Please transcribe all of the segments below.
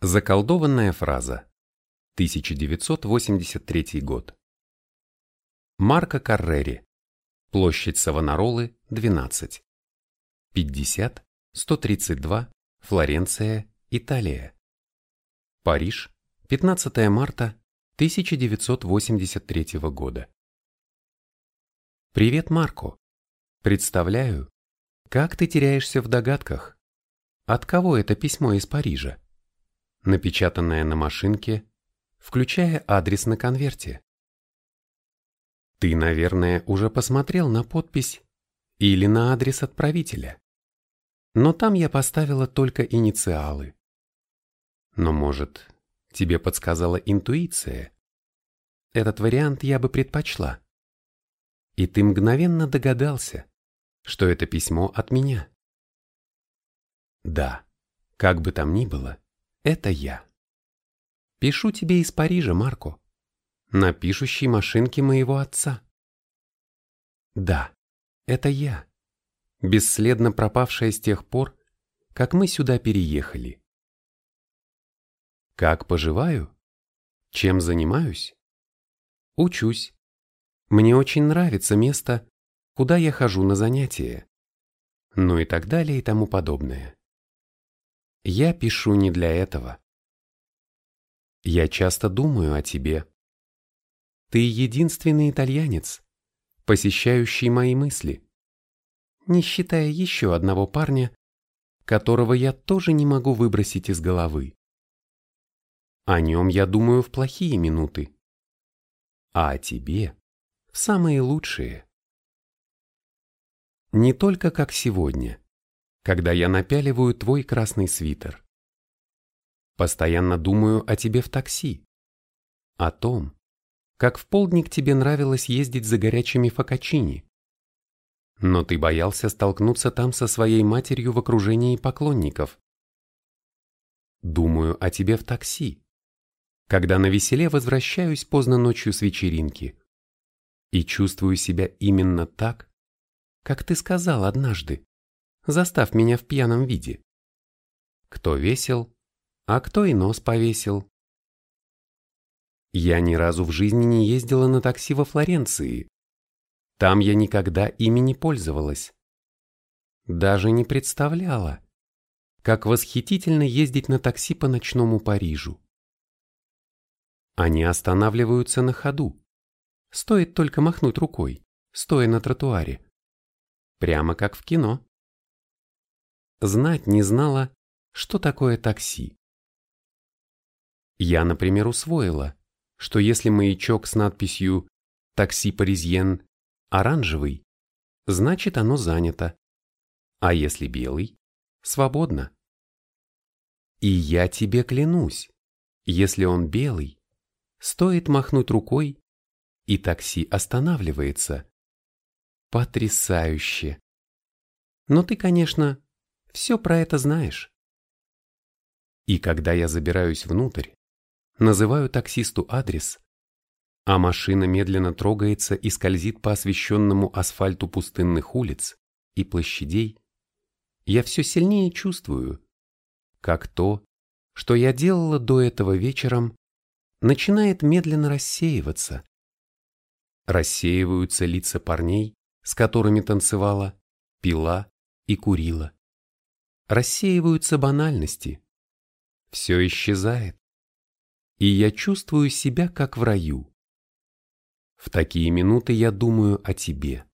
Заколдованная фраза. 1983 год. Марко Каррери. Площадь Савонаролы, 12. 50, 132, Флоренция, Италия. Париж, 15 марта 1983 года. Привет, Марко. Представляю, как ты теряешься в догадках. От кого это письмо из Парижа? Напечатанное на машинке, включая адрес на конверте. Ты, наверное, уже посмотрел на подпись или на адрес отправителя. Но там я поставила только инициалы. Но, может, тебе подсказала интуиция? Этот вариант я бы предпочла. И ты мгновенно догадался, что это письмо от меня. Да, как бы там ни было, это я. Пишу тебе из Парижа, Марко. На пишущей машинке моего отца. Да, это я. Бесследно пропавшая с тех пор, как мы сюда переехали. Как поживаю? Чем занимаюсь? Учусь. Мне очень нравится место, куда я хожу на занятия. Ну и так далее и тому подобное. Я пишу не для этого. Я часто думаю о тебе. Ты единственный итальянец, посещающий мои мысли, не считая еще одного парня, которого я тоже не могу выбросить из головы. О нем я думаю в плохие минуты, а о тебе в самые лучшие. Не только как сегодня когда я напяливаю твой красный свитер. Постоянно думаю о тебе в такси. О том, как в полдник тебе нравилось ездить за горячими фокачини. Но ты боялся столкнуться там со своей матерью в окружении поклонников. Думаю о тебе в такси, когда на веселе возвращаюсь поздно ночью с вечеринки и чувствую себя именно так, как ты сказал однажды застав меня в пьяном виде. Кто весел, а кто и нос повесил. Я ни разу в жизни не ездила на такси во Флоренции. Там я никогда ими не пользовалась. Даже не представляла, как восхитительно ездить на такси по ночному Парижу. Они останавливаются на ходу. Стоит только махнуть рукой, стоя на тротуаре. Прямо как в кино знать не знала, что такое такси. Я, например, усвоила, что если маячок с надписью «Такси Паризьен» оранжевый, значит оно занято, а если белый – свободно. И я тебе клянусь, если он белый, стоит махнуть рукой, и такси останавливается. Потрясающе! Но ты, конечно, все про это знаешь. И когда я забираюсь внутрь, называю таксисту адрес, а машина медленно трогается и скользит по освещенному асфальту пустынных улиц и площадей, я все сильнее чувствую, как то, что я делала до этого вечером, начинает медленно рассеиваться. Рассеиваются лица парней, с которыми танцевала, пила и курила рассеиваются банальности. Все исчезает. И я чувствую себя как в раю. В такие минуты я думаю о тебе.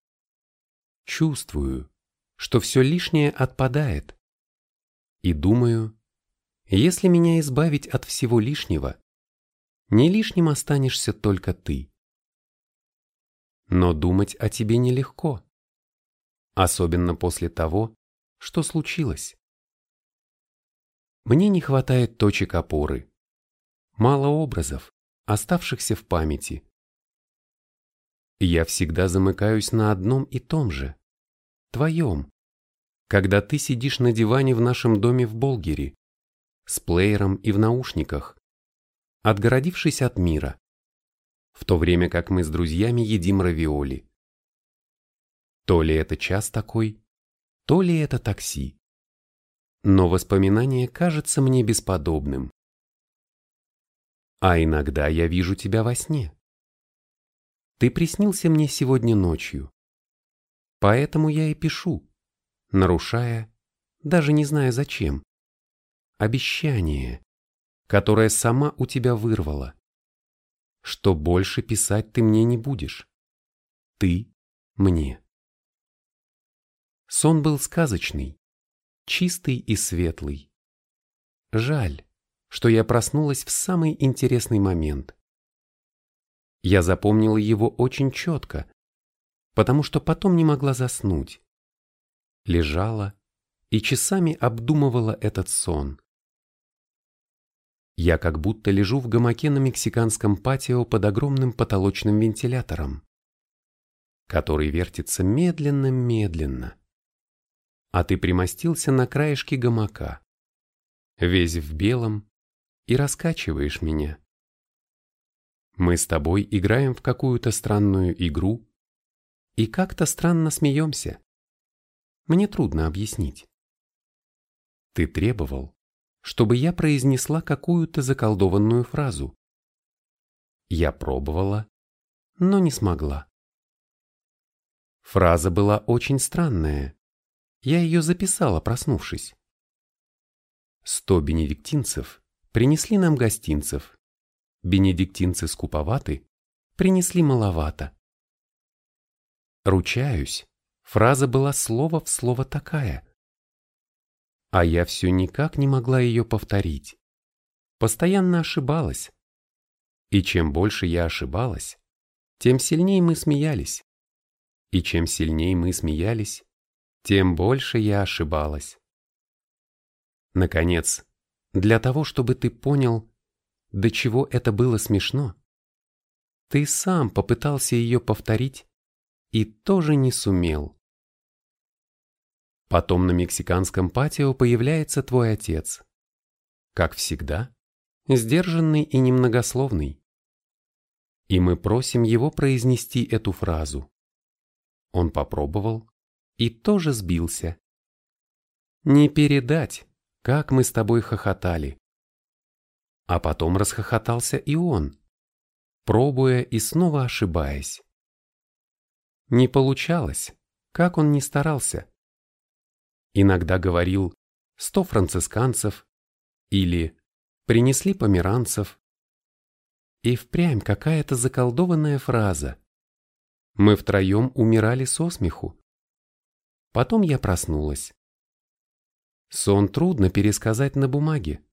Чувствую, что все лишнее отпадает. И думаю, если меня избавить от всего лишнего, не лишним останешься только ты. Но думать о тебе нелегко. Особенно после того, что случилось. Мне не хватает точек опоры. Мало образов, оставшихся в памяти. Я всегда замыкаюсь на одном и том же. Твоем. Когда ты сидишь на диване в нашем доме в Болгере, с плеером и в наушниках, отгородившись от мира, в то время как мы с друзьями едим равиоли. То ли это час такой, то ли это такси но воспоминание кажется мне бесподобным. А иногда я вижу тебя во сне. Ты приснился мне сегодня ночью. Поэтому я и пишу, нарушая, даже не зная зачем, обещание, которое сама у тебя вырвала, что больше писать ты мне не будешь. Ты мне. Сон был сказочный, чистый и светлый. Жаль, что я проснулась в самый интересный момент. Я запомнила его очень четко, потому что потом не могла заснуть. Лежала и часами обдумывала этот сон. Я как будто лежу в гамаке на мексиканском патио под огромным потолочным вентилятором, который вертится медленно-медленно. А ты примостился на краешке гамака, весь в белом, и раскачиваешь меня. Мы с тобой играем в какую-то странную игру и как-то странно смеемся. Мне трудно объяснить. Ты требовал, чтобы я произнесла какую-то заколдованную фразу. Я пробовала, но не смогла. Фраза была очень странная. Я ее записала, проснувшись. Сто бенедиктинцев принесли нам гостинцев. Бенедиктинцы скуповаты, принесли маловато. Ручаюсь, фраза была слово в слово такая. А я все никак не могла ее повторить. Постоянно ошибалась. И чем больше я ошибалась, тем сильнее мы смеялись. И чем сильнее мы смеялись, тем больше я ошибалась. Наконец, для того, чтобы ты понял, до чего это было смешно, ты сам попытался ее повторить и тоже не сумел. Потом на мексиканском патио появляется твой отец. Как всегда, сдержанный и немногословный. И мы просим его произнести эту фразу. Он попробовал и тоже сбился. Не передать, как мы с тобой хохотали. А потом расхохотался и он, пробуя и снова ошибаясь. Не получалось, как он ни старался. Иногда говорил «сто францисканцев» или «принесли померанцев». И впрямь какая-то заколдованная фраза. Мы втроем умирали со смеху. Потом я проснулась. Сон трудно пересказать на бумаге.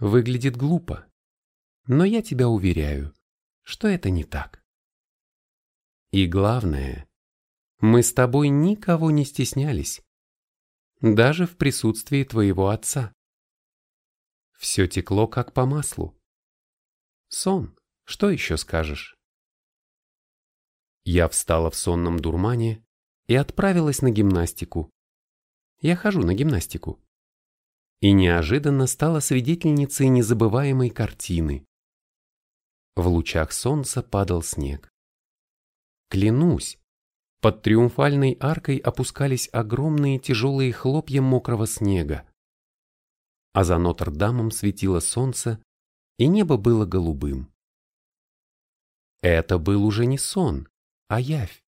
Выглядит глупо, но я тебя уверяю, что это не так. И главное, мы с тобой никого не стеснялись, даже в присутствии твоего отца. Все текло как по маслу. Сон, что еще скажешь? Я встала в сонном дурмане и отправилась на гимнастику, я хожу на гимнастику. И неожиданно стала свидетельницей незабываемой картины. В лучах солнца падал снег. Клянусь, под триумфальной аркой опускались огромные тяжелые хлопья мокрого снега. А за Нотр-Дамом светило солнце, и небо было голубым. Это был уже не сон, а явь.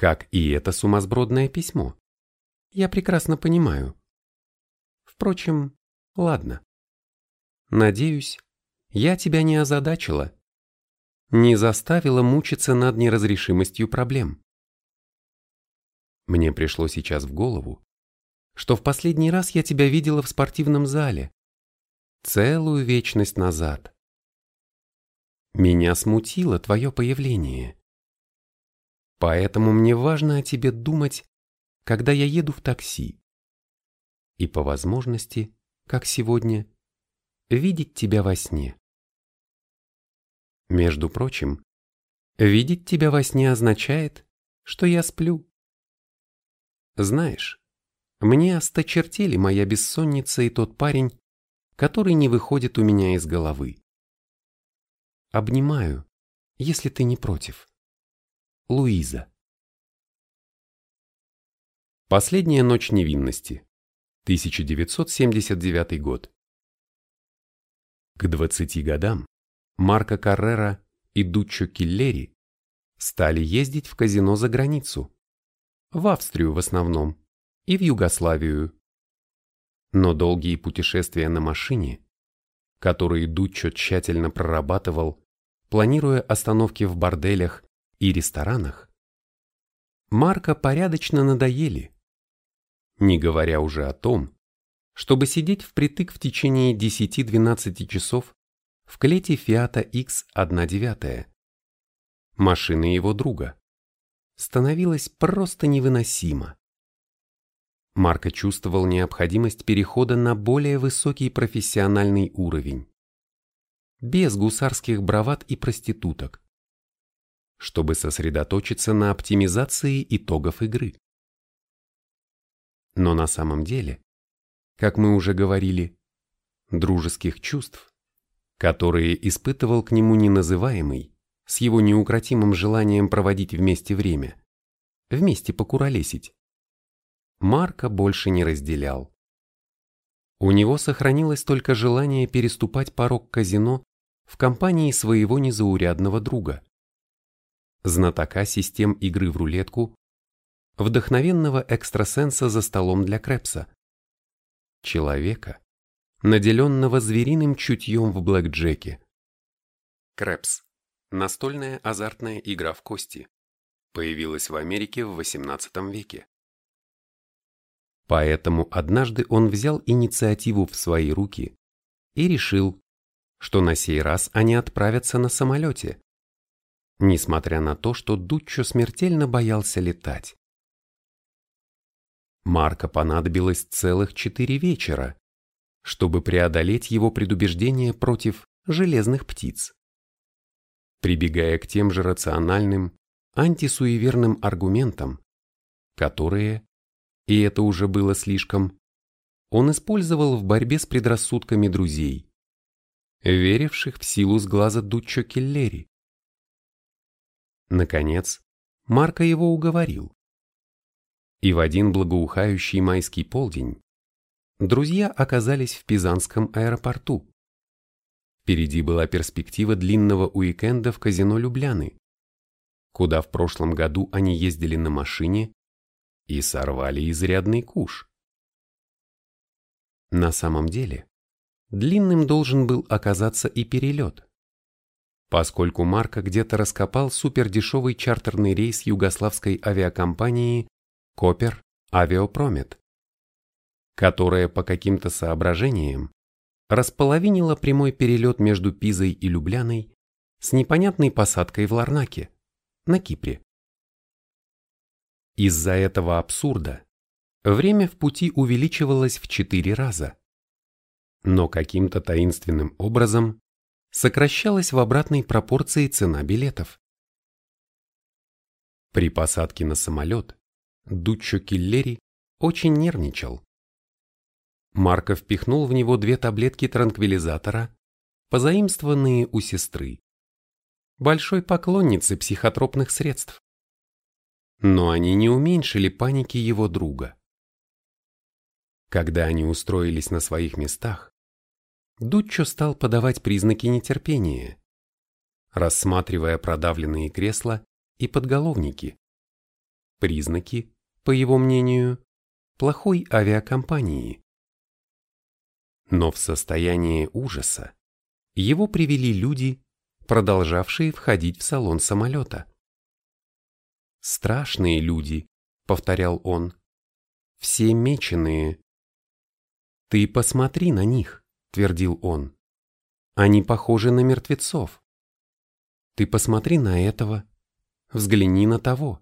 Как и это сумасбродное письмо. Я прекрасно понимаю. Впрочем, ладно. Надеюсь, я тебя не озадачила, не заставила мучиться над неразрешимостью проблем. Мне пришло сейчас в голову, что в последний раз я тебя видела в спортивном зале, целую вечность назад. Меня смутило твое появление. Поэтому мне важно о тебе думать когда я еду в такси. И по возможности, как сегодня, видеть тебя во сне. Между прочим, видеть тебя во сне означает, что я сплю. Знаешь, мне осточертели моя бессонница и тот парень, который не выходит у меня из головы. Обнимаю, если ты не против. Луиза. Последняя ночь невинности. 1979 год. К 20 годам Марко Каррера и Дуччо Киллери стали ездить в казино за границу, в Австрию в основном и в Югославию. Но долгие путешествия на машине, которые Дуччо тщательно прорабатывал, планируя остановки в борделях и ресторанах, Марко порядочно надоели, не говоря уже о том, чтобы сидеть впритык в течение 10-12 часов в клете Фиата X19, машины его друга, становилось просто невыносимо. Марко чувствовал необходимость перехода на более высокий профессиональный уровень, без гусарских бравад и проституток, чтобы сосредоточиться на оптимизации итогов игры. Но на самом деле, как мы уже говорили, дружеских чувств, которые испытывал к нему неназываемый, с его неукротимым желанием проводить вместе время, вместе покуролесить, Марка больше не разделял. У него сохранилось только желание переступать порог казино в компании своего незаурядного друга, знатока систем игры в рулетку, вдохновенного экстрасенса за столом для Крепса, человека, наделенного звериным чутьем в блэкджеке. Крепс Настольная азартная игра в кости. Появилась в Америке в XVIII веке. Поэтому однажды он взял инициативу в свои руки и решил, что на сей раз они отправятся на самолете, несмотря на то, что Дуччо смертельно боялся летать. Марко понадобилось целых четыре вечера, чтобы преодолеть его предубеждение против железных птиц прибегая к тем же рациональным, антисуеверным аргументам, которые, и это уже было слишком, он использовал в борьбе с предрассудками друзей, веривших в силу сглаза Дуччо Келлери. Наконец, Марко его уговорил. И в один благоухающий майский полдень друзья оказались в Пизанском аэропорту. Впереди была перспектива длинного уикенда в казино Любляны, куда в прошлом году они ездили на машине и сорвали изрядный куш. На самом деле, длинным должен был оказаться и перелет, поскольку Марко где-то раскопал супердешевый чартерный рейс югославской авиакомпании Копер Авиопромет, которая по каким-то соображениям располовинила прямой перелет между Пизой и Любляной с непонятной посадкой в Ларнаке, на Кипре. Из-за этого абсурда время в пути увеличивалось в четыре раза, но каким-то таинственным образом сокращалась в обратной пропорции цена билетов. При посадке на самолет Дуччо Киллери очень нервничал. Марко впихнул в него две таблетки транквилизатора, позаимствованные у сестры, большой поклонницы психотропных средств. Но они не уменьшили паники его друга. Когда они устроились на своих местах, Дуччо стал подавать признаки нетерпения, рассматривая продавленные кресла и подголовники. Признаки, по его мнению, плохой авиакомпании. Но в состоянии ужаса его привели люди, продолжавшие входить в салон самолета. «Страшные люди», — повторял он, — «все меченые». «Ты посмотри на них», — твердил он. «Они похожи на мертвецов. Ты посмотри на этого, взгляни на того.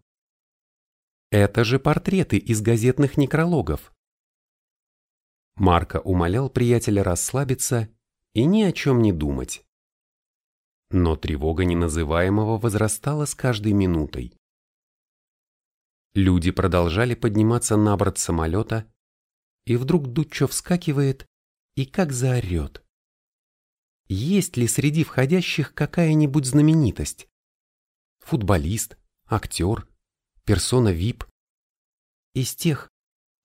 Это же портреты из газетных некрологов. Марко умолял приятеля расслабиться и ни о чем не думать. Но тревога неназываемого возрастала с каждой минутой. Люди продолжали подниматься на борт самолета, и вдруг Дуччо вскакивает и как заорет. Есть ли среди входящих какая-нибудь знаменитость? Футболист, актер, персона ВИП? Из тех,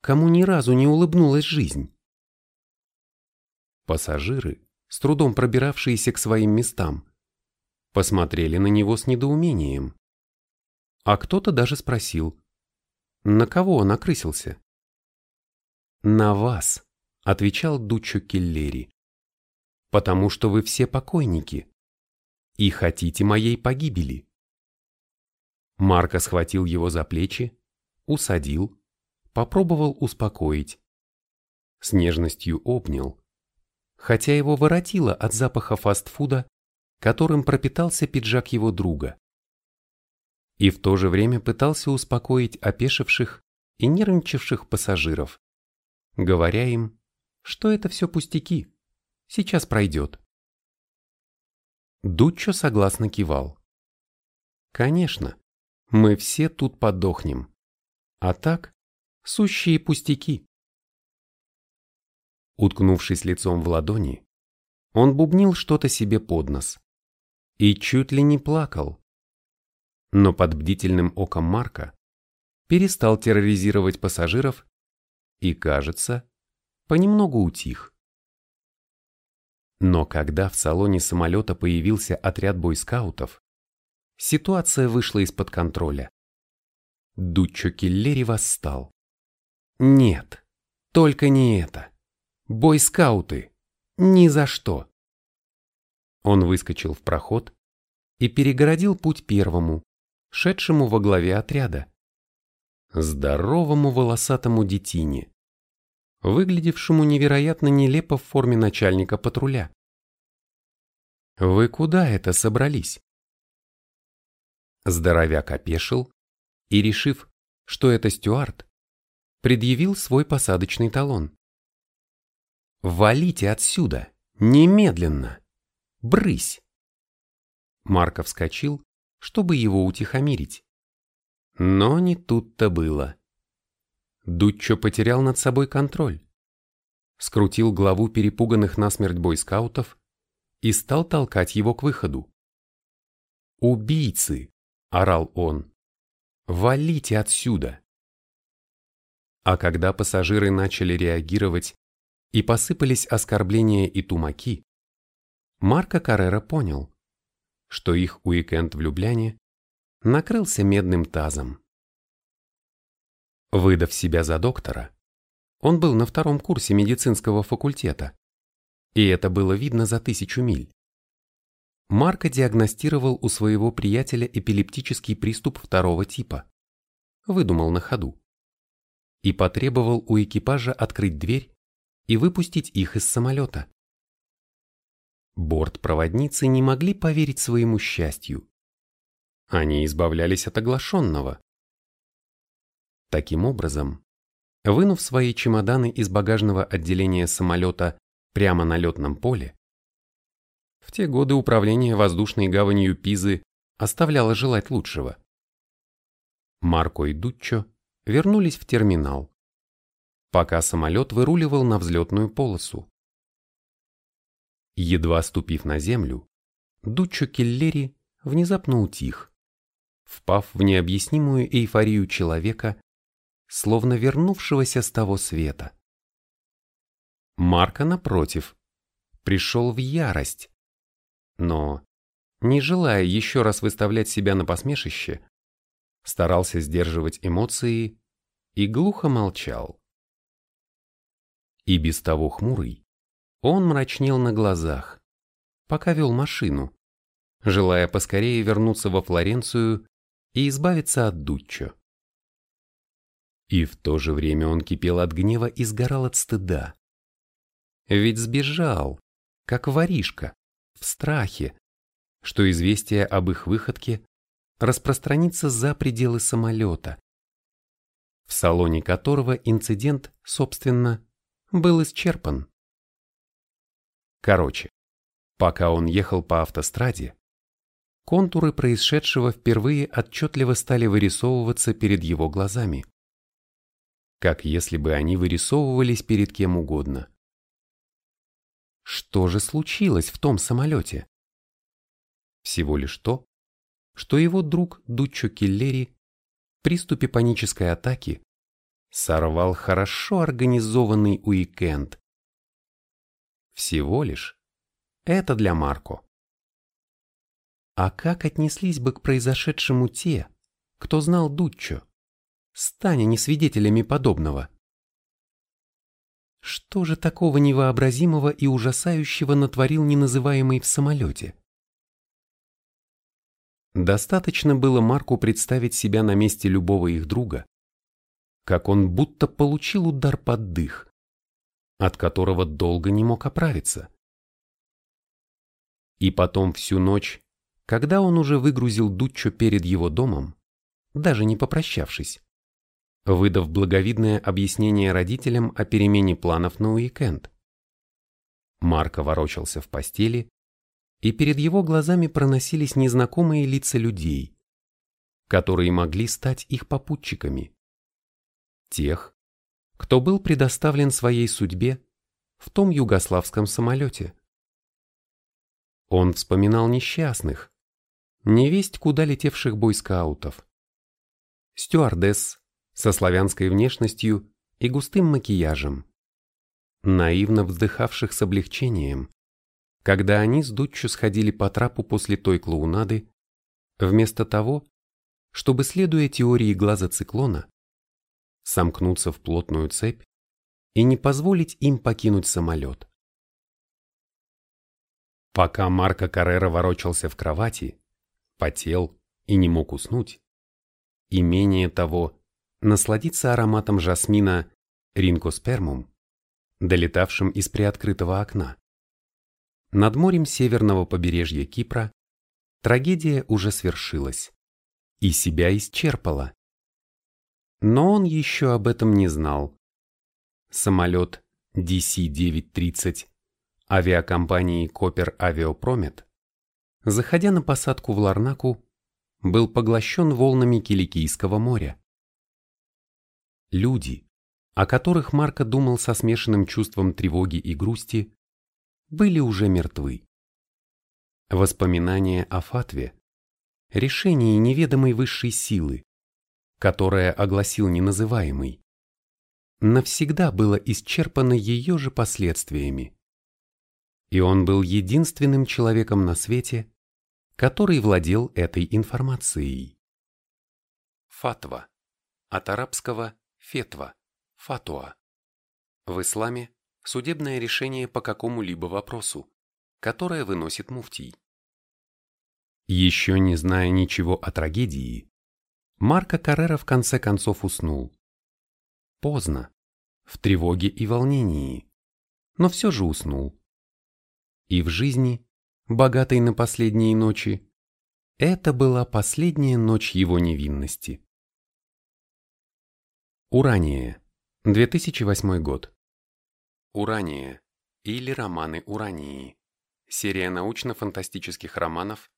кому ни разу не улыбнулась жизнь? Пассажиры, с трудом пробиравшиеся к своим местам, посмотрели на него с недоумением. А кто-то даже спросил, на кого он окрысился? «На вас», — отвечал Дуччо Келлери, «потому что вы все покойники и хотите моей погибели». Марко схватил его за плечи, усадил, попробовал успокоить. С нежностью обнял, хотя его воротило от запаха фастфуда, которым пропитался пиджак его друга. И в то же время пытался успокоить опешивших и нервничавших пассажиров, говоря им, что это все пустяки, сейчас пройдет. Дуччо согласно кивал. Конечно, мы все тут подохнем. А так, сущие пустяки. Уткнувшись лицом в ладони, он бубнил что-то себе под нос. И чуть ли не плакал. Но под бдительным оком Марка перестал терроризировать пассажиров и, кажется, понемногу утих. Но когда в салоне самолета появился отряд бойскаутов, ситуация вышла из-под контроля. Дуччо Киллери восстал. Нет, только не это. Бойскауты! Ни за что! Он выскочил в проход и перегородил путь первому, шедшему во главе отряда. Здоровому волосатому детине, выглядевшему невероятно нелепо в форме начальника патруля. «Вы куда это собрались?» Здоровяк опешил и, решив, что это Стюарт, предъявил свой посадочный талон. «Валите отсюда! Немедленно! Брысь!» Марков вскочил, чтобы его утихомирить. Но не тут-то было. Дуччо потерял над собой контроль. Скрутил главу перепуганных насмерть бойскаутов и стал толкать его к выходу. «Убийцы!» – орал он. «Валите отсюда!» А когда пассажиры начали реагировать и посыпались оскорбления и тумаки, Марко Каррера понял, что их уикенд в Любляне накрылся медным тазом. Выдав себя за доктора, он был на втором курсе медицинского факультета, и это было видно за тысячу миль. Марко диагностировал у своего приятеля эпилептический приступ второго типа, выдумал на ходу, и потребовал у экипажа открыть дверь и выпустить их из самолета. Бортпроводницы не могли поверить своему счастью. Они избавлялись от оглашенного. Таким образом, вынув свои чемоданы из багажного отделения самолета прямо на летном поле, в те годы управление воздушной гаванью Пизы оставляло желать лучшего. Марко и Дуччо вернулись в терминал пока самолет выруливал на взлетную полосу. Едва ступив на землю, Дуччо Келлери внезапно утих, впав в необъяснимую эйфорию человека, словно вернувшегося с того света. Марко, напротив, пришел в ярость, но, не желая еще раз выставлять себя на посмешище, старался сдерживать эмоции и глухо молчал. И без того хмурый, он мрачнел на глазах, пока вел машину, желая поскорее вернуться во Флоренцию и избавиться от Дуччо. И в то же время он кипел от гнева и сгорал от стыда. Ведь сбежал, как воришка, в страхе, что известие об их выходке распространится за пределы самолета, в салоне которого инцидент, собственно, был исчерпан. Короче, пока он ехал по автостраде, контуры происшедшего впервые отчетливо стали вырисовываться перед его глазами. Как если бы они вырисовывались перед кем угодно. Что же случилось в том самолете? Всего лишь то, что его друг Дуччо Киллери в приступе панической атаки сорвал хорошо организованный уикенд. Всего лишь Это для Марко. А как отнеслись бы к произошедшему те, кто знал Дуччо, станя не свидетелями подобного? Что же такого невообразимого и ужасающего натворил неназываемый в самолете? Достаточно было Марку представить себя на месте любого их друга, как он будто получил удар под дых, от которого долго не мог оправиться. И потом всю ночь, когда он уже выгрузил Дуччо перед его домом, даже не попрощавшись, выдав благовидное объяснение родителям о перемене планов на уикенд. Марко ворочался в постели, и перед его глазами проносились незнакомые лица людей, которые могли стать их попутчиками. Тех, кто был предоставлен своей судьбе в том югославском самолете. Он вспоминал несчастных, невесть куда летевших бойскаутов, стюардесс со славянской внешностью и густым макияжем, наивно вздыхавших с облегчением, когда они с Дутчу сходили по трапу после той клоунады, вместо того, чтобы, следуя теории глаза циклона, сомкнуться в плотную цепь и не позволить им покинуть самолет. Пока Марко Каррера ворочался в кровати, потел и не мог уснуть, и менее того, насладиться ароматом жасмина ринкоспермум, долетавшим из приоткрытого окна. Над морем северного побережья Кипра трагедия уже свершилась и себя исчерпала. Но он еще об этом не знал. Самолет DC-930 авиакомпании Копер Авиопромет, заходя на посадку в Ларнаку, был поглощен волнами Киликийского моря. Люди, о которых Марко думал со смешанным чувством тревоги и грусти, были уже мертвы. Воспоминания о Фатве, решении неведомой высшей силы, которое огласил неназываемый, навсегда было исчерпано ее же последствиями. И он был единственным человеком на свете, который владел этой информацией. Фатва. От арабского фетва, фатуа. В исламе судебное решение по какому-либо вопросу, которое выносит муфтий. Еще не зная ничего о трагедии, Марко Каррера в конце концов уснул. Поздно, в тревоге и волнении, но все же уснул. И в жизни, богатой на последние ночи, это была последняя ночь его невинности. Урания, 2008 год. Урания или романы Урании. Серия научно-фантастических романов,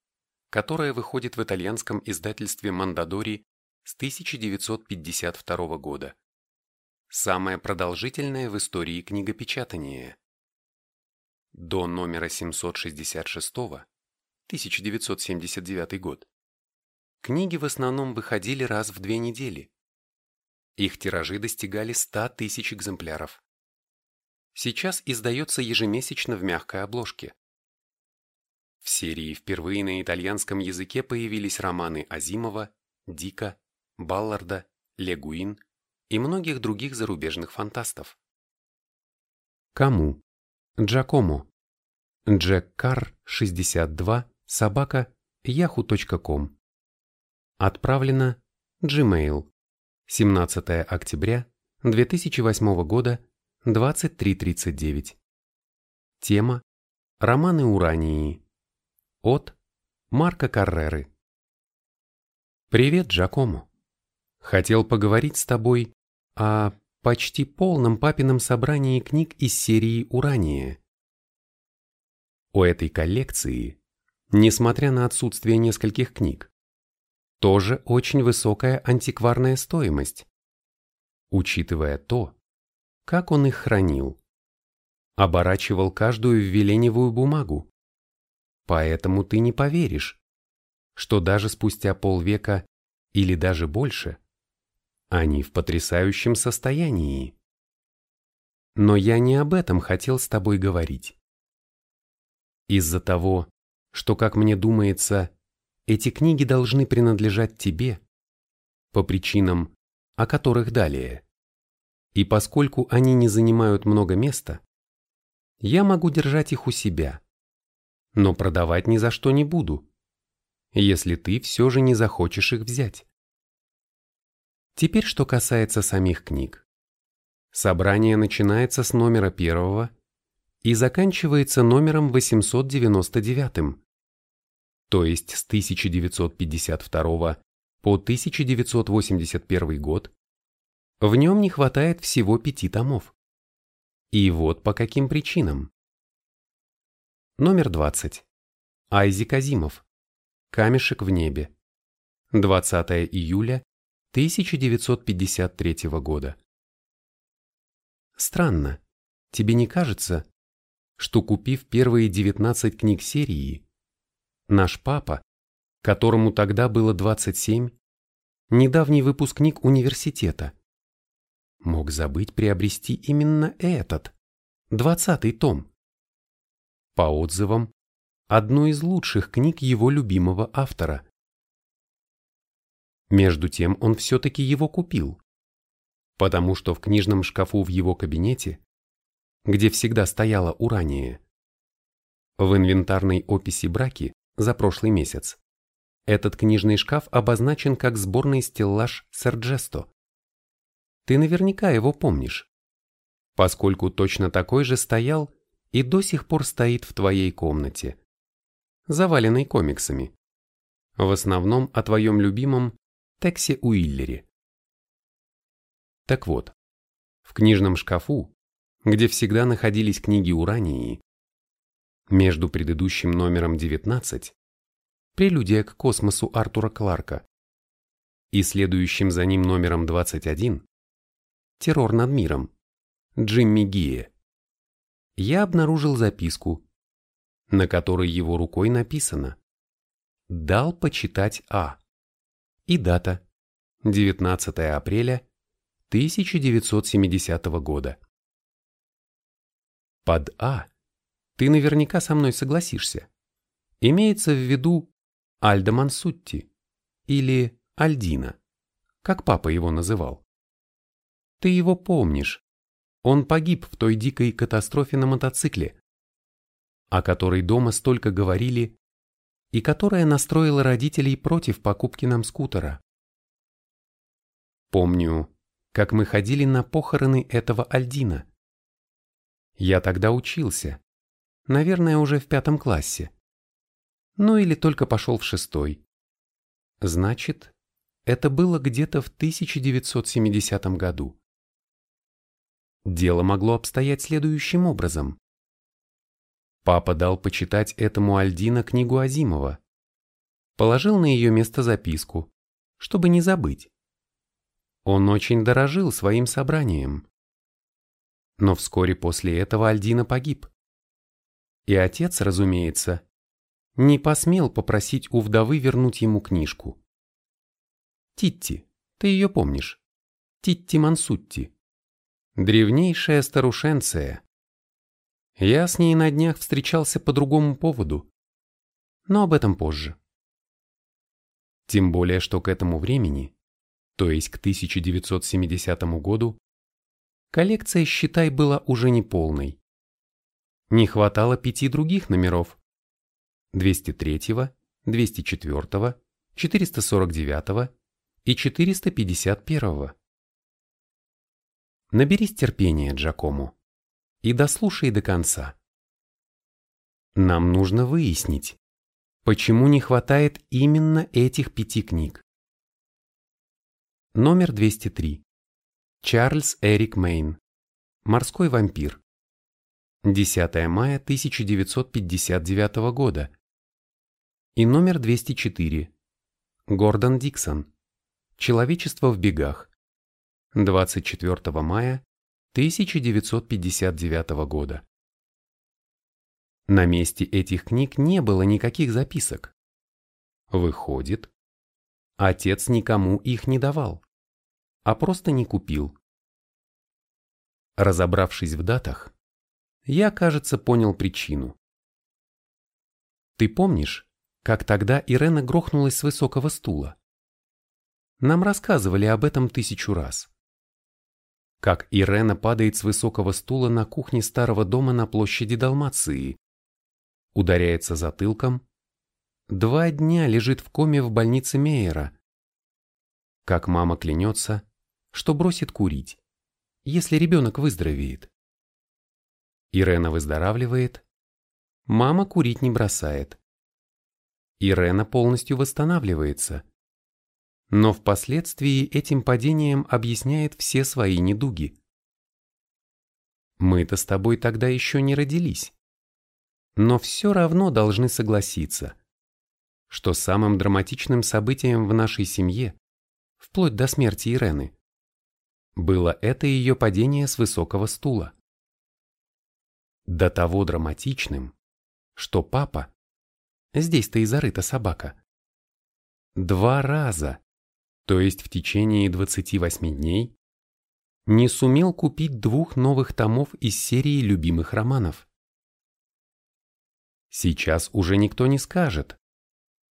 которая выходит в итальянском издательстве Мандадори с 1952 года. Самая продолжительная в истории книгопечатания. До номера 766, 1979 год, книги в основном выходили раз в две недели. Их тиражи достигали 100 тысяч экземпляров сейчас издается ежемесячно в мягкой обложке. В серии впервые на итальянском языке появились романы Азимова, Дика, Балларда, Легуин и многих других зарубежных фантастов. Кому? Джакомо. Джек Карр, 62, собака, yahoo.com. Отправлено Gmail. 17 октября 2008 года 23.39. Тема «Романы Урании». От Марка Карреры. Привет, Джакомо. Хотел поговорить с тобой о почти полном папином собрании книг из серии «Урания». У этой коллекции, несмотря на отсутствие нескольких книг, тоже очень высокая антикварная стоимость, учитывая то, как он их хранил. Оборачивал каждую в веленевую бумагу. Поэтому ты не поверишь, что даже спустя полвека или даже больше, они в потрясающем состоянии. Но я не об этом хотел с тобой говорить. Из-за того, что, как мне думается, эти книги должны принадлежать тебе, по причинам, о которых далее. И поскольку они не занимают много места, я могу держать их у себя, но продавать ни за что не буду, если ты все же не захочешь их взять. Теперь что касается самих книг. Собрание начинается с номера первого и заканчивается номером 899, то есть с 1952 по 1981 год, в нем не хватает всего пяти томов. И вот по каким причинам. Номер 20. Айзек Азимов. Камешек в небе. 20 июля 1953 года. Странно, тебе не кажется, что купив первые 19 книг серии, наш папа, которому тогда было 27, недавний выпускник университета, мог забыть приобрести именно этот, двадцатый том. По отзывам, одну из лучших книг его любимого автора. Между тем он все-таки его купил, потому что в книжном шкафу в его кабинете, где всегда стояла урания, в инвентарной описи браки за прошлый месяц, этот книжный шкаф обозначен как сборный стеллаж Серджесто. Ты наверняка его помнишь, поскольку точно такой же стоял и до сих пор стоит в твоей комнате, заваленной комиксами, в основном о твоем любимом Тексе Уиллере. Так вот, в книжном шкафу, где всегда находились книги Урании, между предыдущим номером 19, прелюдия к космосу Артура Кларка, и следующим за ним номером 21, террор над миром, Джимми Гие, я обнаружил записку, на которой его рукой написано «Дал почитать А» и дата 19 апреля 1970 года. Под А ты наверняка со мной согласишься. Имеется в виду Альдо Мансутти или Альдина, как папа его называл. Ты его помнишь. Он погиб в той дикой катастрофе на мотоцикле, о которой дома столько говорили и которая настроила родителей против покупки нам скутера. Помню, как мы ходили на похороны этого Альдина. Я тогда учился, наверное, уже в пятом классе. Ну или только пошел в шестой. Значит, это было где-то в 1970 году. Дело могло обстоять следующим образом. Папа дал почитать этому Альдина книгу Азимова. Положил на ее место записку, чтобы не забыть. Он очень дорожил своим собранием. Но вскоре после этого Альдина погиб. И отец, разумеется, не посмел попросить у вдовы вернуть ему книжку. Титти, ты ее помнишь? Титти Мансутти. Древнейшая старушенция, я с ней на днях встречался по другому поводу, но об этом позже. Тем более, что к этому времени, то есть к 1970 году, коллекция, считай, была уже не полной. Не хватало пяти других номеров. 203, 204, 449 и 451. Наберись терпения, Джакому и дослушай до конца. Нам нужно выяснить, почему не хватает именно этих пяти книг. Номер 203. Чарльз Эрик Мейн. Морской вампир. 10 мая 1959 года. И номер 204. Гордон Диксон. Человечество в бегах. 24 мая 1959 года. На месте этих книг не было никаких записок. Выходит, отец никому их не давал, а просто не купил. Разобравшись в датах, я, кажется, понял причину. Ты помнишь, как тогда Ирена грохнулась с высокого стула? Нам рассказывали об этом тысячу раз. Как Ирена падает с высокого стула на кухне старого дома на площади Далмации, ударяется затылком, два дня лежит в коме в больнице Мейера. Как мама клянется, что бросит курить, если ребенок выздоровеет. Ирена выздоравливает, мама курить не бросает. Ирена полностью восстанавливается, но впоследствии этим падением объясняет все свои недуги. Мы-то с тобой тогда еще не родились, но все равно должны согласиться, что самым драматичным событием в нашей семье, вплоть до смерти Ирены, было это ее падение с высокого стула до того драматичным, что папа, здесь-то и зарыта собака, два раза, то есть в течение 28 дней, не сумел купить двух новых томов из серии любимых романов. Сейчас уже никто не скажет,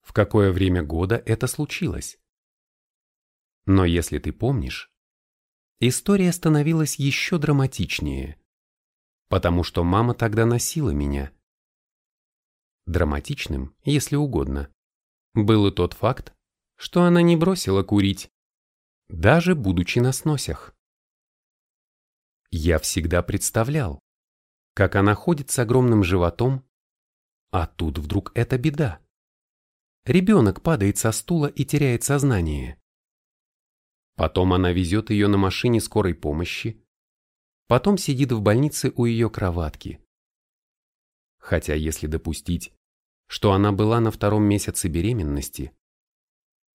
в какое время года это случилось. Но если ты помнишь, история становилась еще драматичнее – потому что мама тогда носила меня. Драматичным, если угодно, был и тот факт, что она не бросила курить, даже будучи на сносях. Я всегда представлял, как она ходит с огромным животом, а тут вдруг эта беда. Ребенок падает со стула и теряет сознание. Потом она везет ее на машине скорой помощи, потом сидит в больнице у ее кроватки. Хотя если допустить, что она была на втором месяце беременности,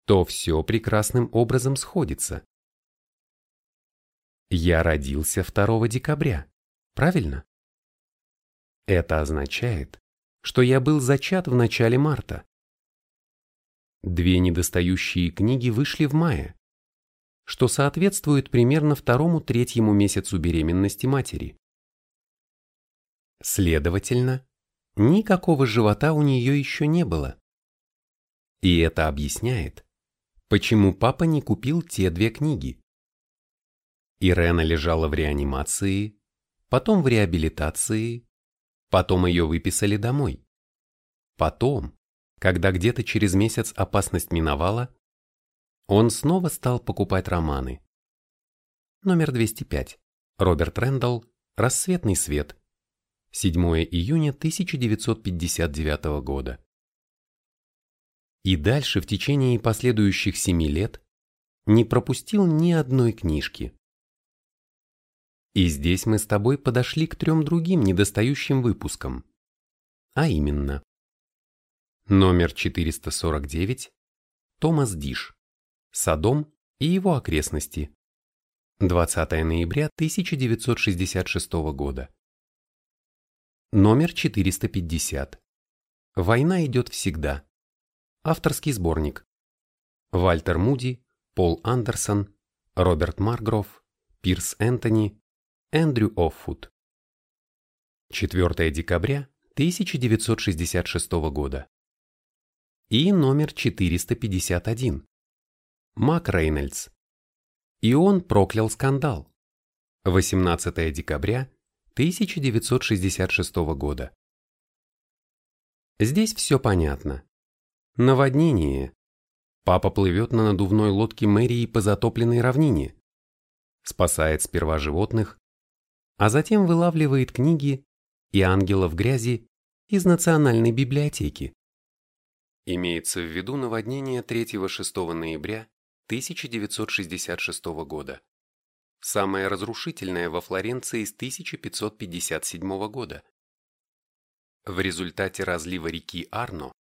то все прекрасным образом сходится. Я родился 2 декабря, правильно? Это означает, что я был зачат в начале марта. Две недостающие книги вышли в мае, что соответствует примерно второму-третьему месяцу беременности матери. Следовательно, никакого живота у нее еще не было. И это объясняет, почему папа не купил те две книги. Ирена лежала в реанимации, потом в реабилитации, потом ее выписали домой. Потом, когда где-то через месяц опасность миновала, он снова стал покупать романы. Номер 205. Роберт Рэндалл. Рассветный свет. 7 июня 1959 года. И дальше в течение последующих семи лет не пропустил ни одной книжки. И здесь мы с тобой подошли к трем другим недостающим выпускам. А именно. Номер 449. Томас Диш. Содом и его окрестности. 20 ноября 1966 года. Номер 450. Война идет всегда. Авторский сборник. Вальтер Муди, Пол Андерсон, Роберт Маргроф, Пирс Энтони, Эндрю Оффут. 4 декабря 1966 года. И номер 451. Мак Рейнольдс. И он проклял скандал. 18 декабря 1966 года. Здесь все понятно. Наводнение. Папа плывет на надувной лодке мэрии по затопленной равнине. Спасает сперва животных, а затем вылавливает книги и ангелов грязи из Национальной библиотеки. Имеется в виду наводнение 3-6 ноября 1966 года. Самое разрушительное во Флоренции с 1557 года. В результате разлива реки Арно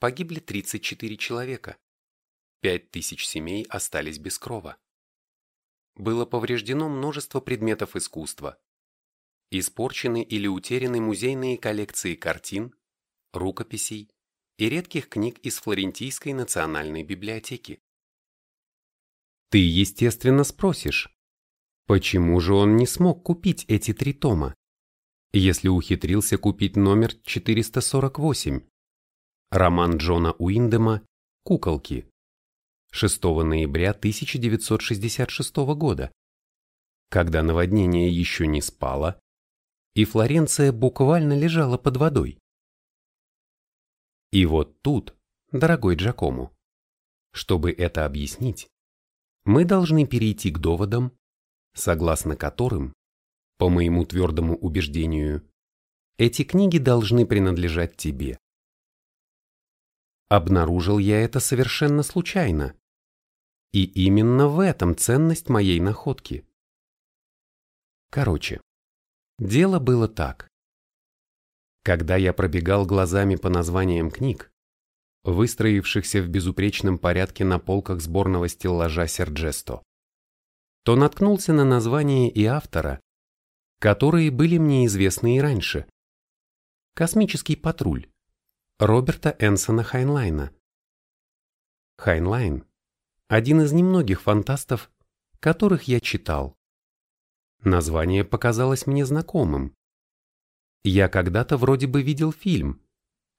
погибли 34 человека. 5000 семей остались без крова. Было повреждено множество предметов искусства. Испорчены или утеряны музейные коллекции картин, рукописей и редких книг из Флорентийской национальной библиотеки. Ты, естественно, спросишь, почему же он не смог купить эти три тома, если ухитрился купить номер 448, Роман Джона Уиндема «Куколки» 6 ноября 1966 года, когда наводнение еще не спало, и Флоренция буквально лежала под водой. И вот тут, дорогой Джакому, чтобы это объяснить, мы должны перейти к доводам, согласно которым, по моему твердому убеждению, эти книги должны принадлежать тебе. Обнаружил я это совершенно случайно. И именно в этом ценность моей находки. Короче, дело было так. Когда я пробегал глазами по названиям книг, выстроившихся в безупречном порядке на полках сборного стеллажа Серджесто, то наткнулся на название и автора, которые были мне известны и раньше. «Космический патруль» Роберта Энсона Хайнлайна. Хайнлайн – один из немногих фантастов, которых я читал. Название показалось мне знакомым. Я когда-то вроде бы видел фильм,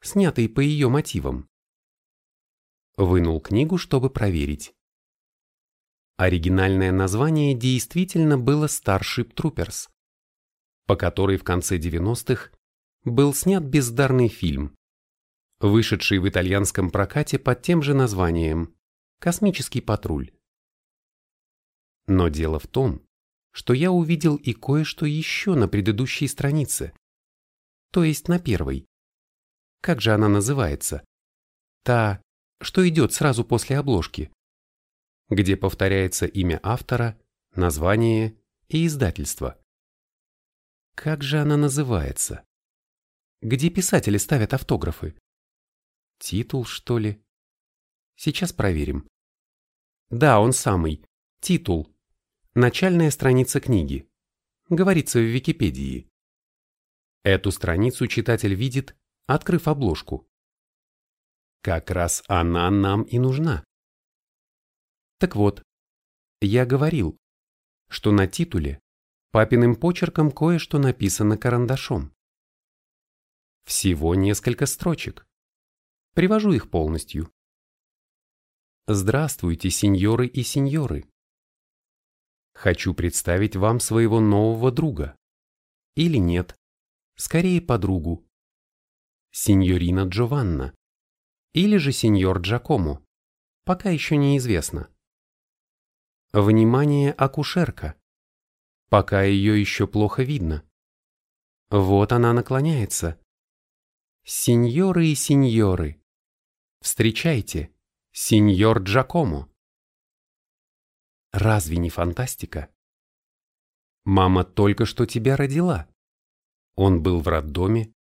снятый по ее мотивам. Вынул книгу, чтобы проверить. Оригинальное название действительно было Starship Troopers, по которой в конце 90-х был снят бездарный фильм, вышедший в итальянском прокате под тем же названием «Космический патруль». Но дело в том, что я увидел и кое-что еще на предыдущей странице, то есть на первой. Как же она называется? Та, что идет сразу после обложки, где повторяется имя автора, название и издательство. Как же она называется? Где писатели ставят автографы? Титул, что ли? Сейчас проверим. Да, он самый. Титул. Начальная страница книги. Говорится в Википедии. Эту страницу читатель видит, открыв обложку. Как раз она нам и нужна. Так вот, я говорил, что на титуле папиным почерком кое-что написано карандашом. Всего несколько строчек. Привожу их полностью. Здравствуйте, сеньоры и сеньоры. Хочу представить вам своего нового друга. Или нет, скорее подругу. Сеньорина Джованна. Или же сеньор Джакомо. Пока еще неизвестно. Внимание, акушерка. Пока ее еще плохо видно. Вот она наклоняется. Сеньоры и сеньоры. Встречайте, сеньор Джакомо. Разве не фантастика? Мама только что тебя родила. Он был в роддоме,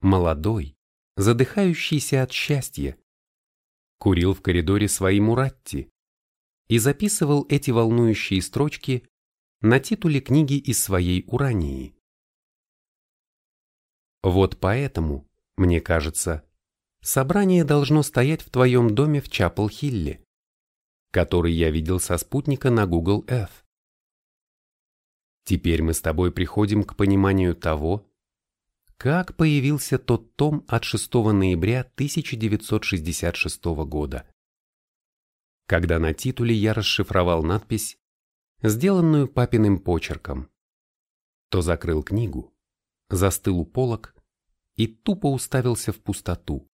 молодой, задыхающийся от счастья. Курил в коридоре свои Муратти и записывал эти волнующие строчки на титуле книги из своей Урании. Вот поэтому, мне кажется, собрание должно стоять в твоем доме в Чапл-Хилле который я видел со спутника на Google Earth. Теперь мы с тобой приходим к пониманию того, как появился тот том от 6 ноября 1966 года. Когда на титуле я расшифровал надпись, сделанную папиным почерком, то закрыл книгу, застыл у полок и тупо уставился в пустоту.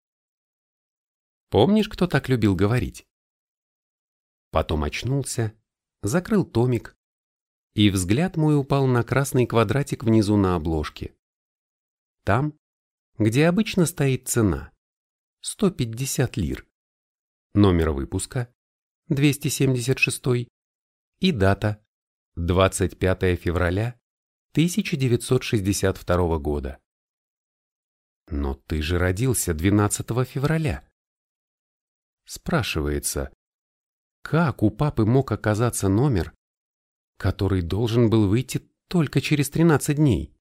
Помнишь, кто так любил говорить? Потом очнулся, закрыл томик, и взгляд мой упал на красный квадратик внизу на обложке. Там, где обычно стоит цена – 150 лир, номер выпуска – 276 и дата – 25 февраля 1962 года. Но ты же родился 12 февраля. Спрашивается, как у папы мог оказаться номер, который должен был выйти только через 13 дней?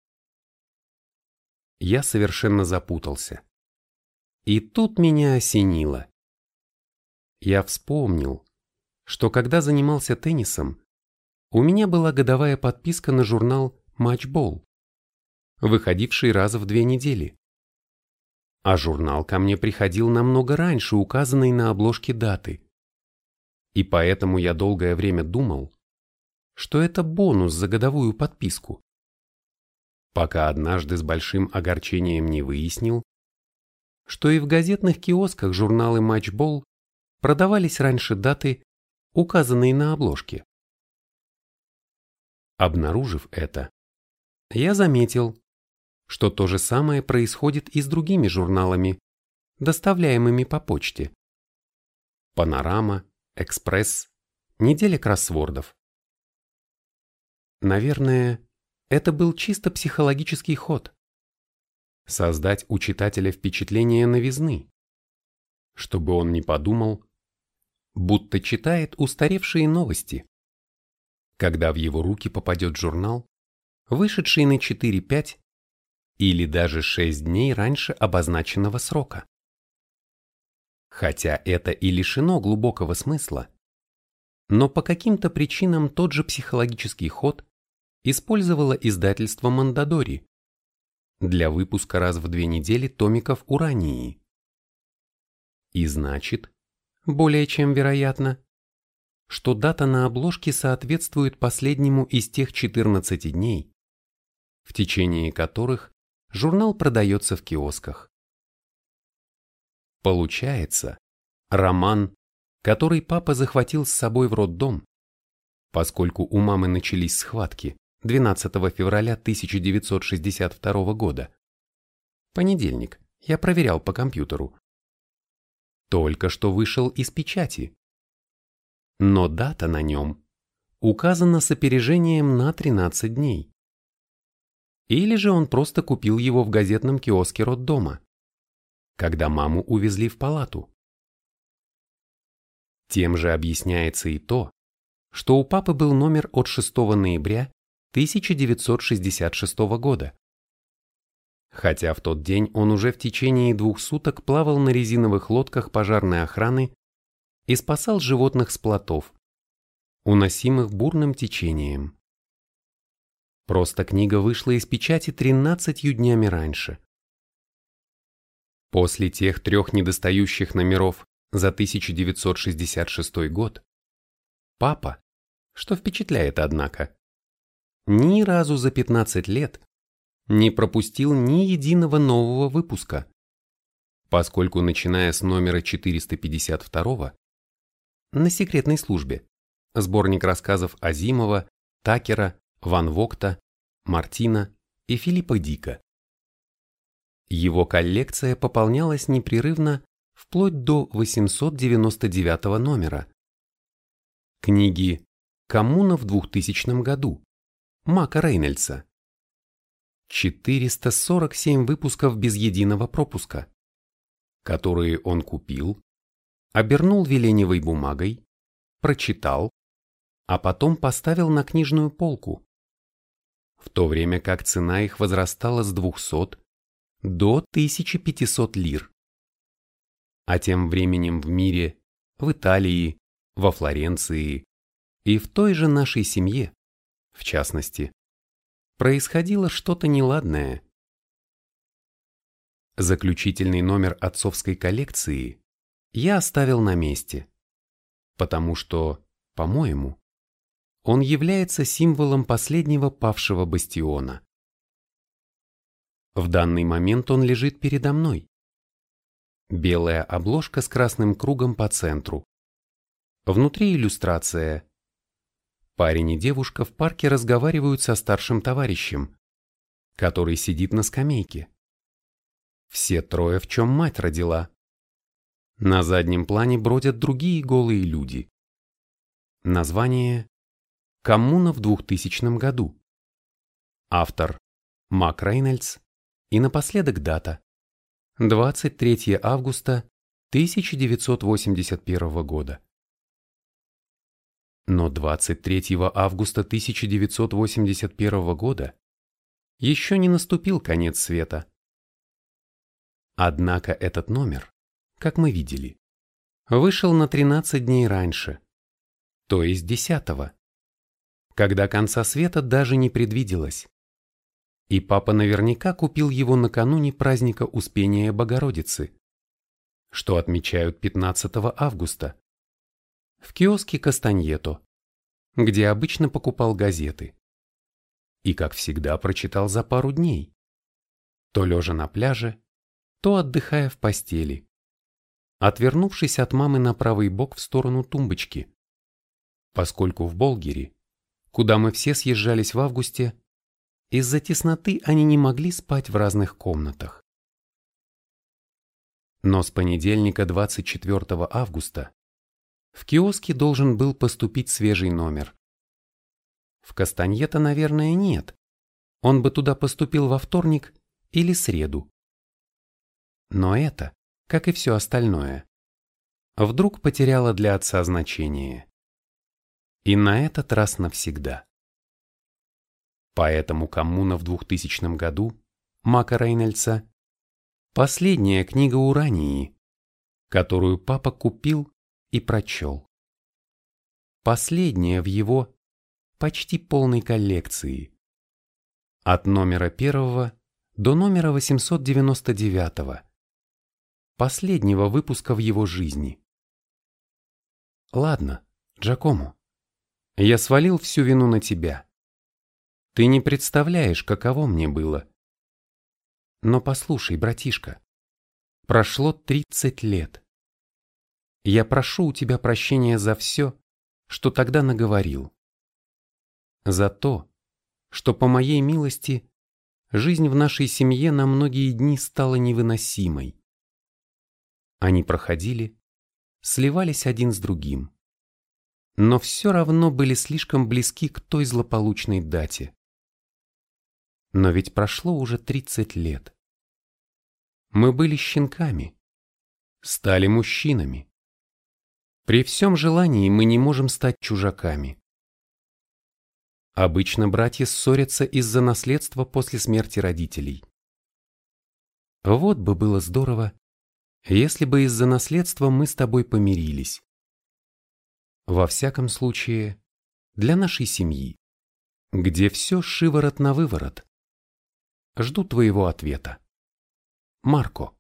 Я совершенно запутался. И тут меня осенило. Я вспомнил, что когда занимался теннисом, у меня была годовая подписка на журнал «Матчбол», выходивший раз в две недели. а журнал ко мне приходил намного раньше указанной на обложке даты. И поэтому я долгое время думал, что это бонус за годовую подписку. Пока однажды с большим огорчением не выяснил, что и в газетных киосках журналы Матчбол продавались раньше даты, указанной на обложке. Обнаружив это, я заметил, что то же самое происходит и с другими журналами, доставляемыми по почте. Панорама, Экспресс, неделя кроссвордов. Наверное, это был чисто психологический ход. Создать у читателя впечатление новизны, чтобы он не подумал, будто читает устаревшие новости. Когда в его руки попадет журнал, вышедший на 4-5 или даже 6 дней раньше обозначенного срока. Хотя это и лишено глубокого смысла, но по каким-то причинам тот же психологический ход использовало издательство Мандадори для выпуска раз в две недели томиков Урании. И значит, более чем вероятно, что дата на обложке соответствует последнему из тех 14 дней, в течение которых журнал продается в киосках. Получается, роман, который папа захватил с собой в роддом, поскольку у мамы начались схватки 12 февраля 1962 года. Понедельник, я проверял по компьютеру. Только что вышел из печати. Но дата на нем указана с опережением на 13 дней. Или же он просто купил его в газетном киоске роддома, когда маму увезли в палату. Тем же объясняется и то, что у папы был номер от 6 ноября 1966 года. Хотя в тот день он уже в течение двух суток плавал на резиновых лодках пожарной охраны и спасал животных с плотов, уносимых бурным течением. Просто книга вышла из печати 13 днями раньше. После тех трех недостающих номеров за 1966 год, папа, что впечатляет однако, ни разу за 15 лет не пропустил ни единого нового выпуска, поскольку начиная с номера 452 на секретной службе, сборник рассказов Азимова, Такера, Ван Вогта, Мартина и Филиппа Дика. Его коллекция пополнялась непрерывно вплоть до 899 номера. Книги «Коммуна в 2000 году» Мака Рейнольдса. 447 выпусков без единого пропуска, которые он купил, обернул веленевой бумагой, прочитал, а потом поставил на книжную полку, в то время как цена их возрастала с 200 до 1500 лир. А тем временем в мире, в Италии, во Флоренции и в той же нашей семье, в частности, происходило что-то неладное. Заключительный номер отцовской коллекции я оставил на месте, потому что, по-моему, он является символом последнего павшего бастиона. В данный момент он лежит передо мной. Белая обложка с красным кругом по центру. Внутри иллюстрация. Парень и девушка в парке разговаривают со старшим товарищем, который сидит на скамейке. Все трое в чем мать родила. На заднем плане бродят другие голые люди. Название Коммуна в 2000 году. Автор Мак Рейнольдс и напоследок дата 23 августа 1981 года. Но 23 августа 1981 года еще не наступил конец света. Однако этот номер, как мы видели, вышел на 13 дней раньше, то есть 10 когда конца света даже не предвиделось. И папа наверняка купил его накануне праздника Успения Богородицы, что отмечают 15 августа, в киоске Кастаньето, где обычно покупал газеты. И, как всегда, прочитал за пару дней, то лежа на пляже, то отдыхая в постели, отвернувшись от мамы на правый бок в сторону тумбочки, поскольку в Болгере, куда мы все съезжались в августе, из-за тесноты они не могли спать в разных комнатах. Но с понедельника 24 августа в киоске должен был поступить свежий номер. В Кастаньета, наверное, нет. Он бы туда поступил во вторник или среду. Но это, как и все остальное, вдруг потеряло для отца значение. И на этот раз навсегда. Поэтому коммуна в 2000 году Мака Рейнольдса последняя книга Урании, которую папа купил и прочел. Последняя в его почти полной коллекции. От номера первого до номера 899, последнего выпуска в его жизни. Ладно, Джакому, я свалил всю вину на тебя. Ты не представляешь, каково мне было. Но послушай, братишка, прошло 30 лет. Я прошу у тебя прощения за все, что тогда наговорил. За то, что по моей милости жизнь в нашей семье на многие дни стала невыносимой. Они проходили, сливались один с другим, но все равно были слишком близки к той злополучной дате. Но ведь прошло уже 30 лет. Мы были щенками, стали мужчинами. При всем желании мы не можем стать чужаками. Обычно братья ссорятся из-за наследства после смерти родителей. Вот бы было здорово, если бы из-за наследства мы с тобой помирились. Во всяком случае, для нашей семьи, где все шиворот на выворот. Жду твоего ответа. Марко.